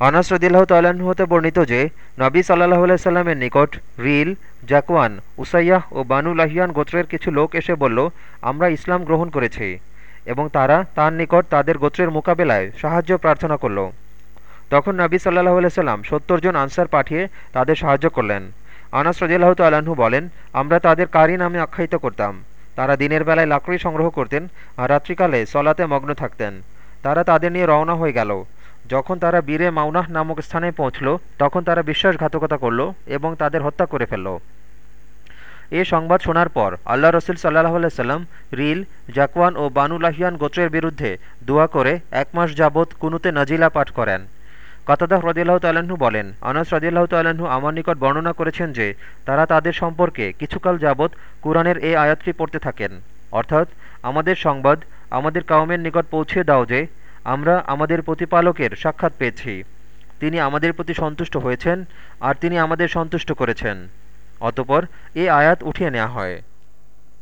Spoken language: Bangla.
আনাস রদিল্লাহ তাল্লাহ্ন হতে বর্ণিত যে, নবী সাল্লাহ সাল্লামের নিকট রিল, জাকওয়ান, উসাইয়াহ ও বানু লাহিয়ান গোত্রের কিছু লোক এসে বলল, আমরা ইসলাম গ্রহণ করেছি। এবং তারা তার নিকট তাদের গোত্রের মোকাবেলায় সাহায্য প্রার্থনা করল। তখন নবী সাল্লাহ সাল্লাম সত্তর জন আনসার পাঠিয়ে তাদের সাহায্য করলেন। আনাস রদিল্লাহ তাল্লাহ্ন বলেন, আমরা তাদের কারি নামে আখ্যায়িত করতাম। তারা দিনের বেলায় লাকড়ি সংগ্রহ করতেন আর রাত্রিকালে সলাতে মগ্ন থাকতেন। তারা তাদের নিয়ে রওনা হয়ে গেল। যখন তারা বীরে মাউনাহ নামক স্থানে পৌঁছল, তখন তারা বিশ্বাসঘাতকতা করল এবং তাদের হত্যা করে ফেলল। এ সংবাদ শোনার পর আল্লাহ রসুল সাল্লাহ সাল্লাম রিল, জাকওয়ান ও বানু লাহিয়ান গোত্রের বিরুদ্ধে দোয়া করে এক মাস যাবৎ কুনুতে নাজিলা পাঠ করেন। কতাদাহ রদিল্লাহ তাল্লাহ্ন বলেন, আনাস রদিল্লাহ তাল্লাহ্ন আমার নিকট বর্ণনা করেছেন যে, তারা তাদের সম্পর্কে কিছুকাল যাবৎ কোরআনের এই আয়াতটি পড়তে থাকেন। অর্থাৎ, আমাদের সংবাদ আমাদের কাউমের নিকট পৌঁছে দাও যে আমরা আমাদের প্রতিপালকের সাক্ষাৎ পেয়েছি। তিনি আমাদের প্রতি সন্তুষ্ট হয়েছেন, আর তিনি আমাদের সন্তুষ্ট করেছেন। অতপর এ আয়াত উঠিয়ে নেওয়া হয়।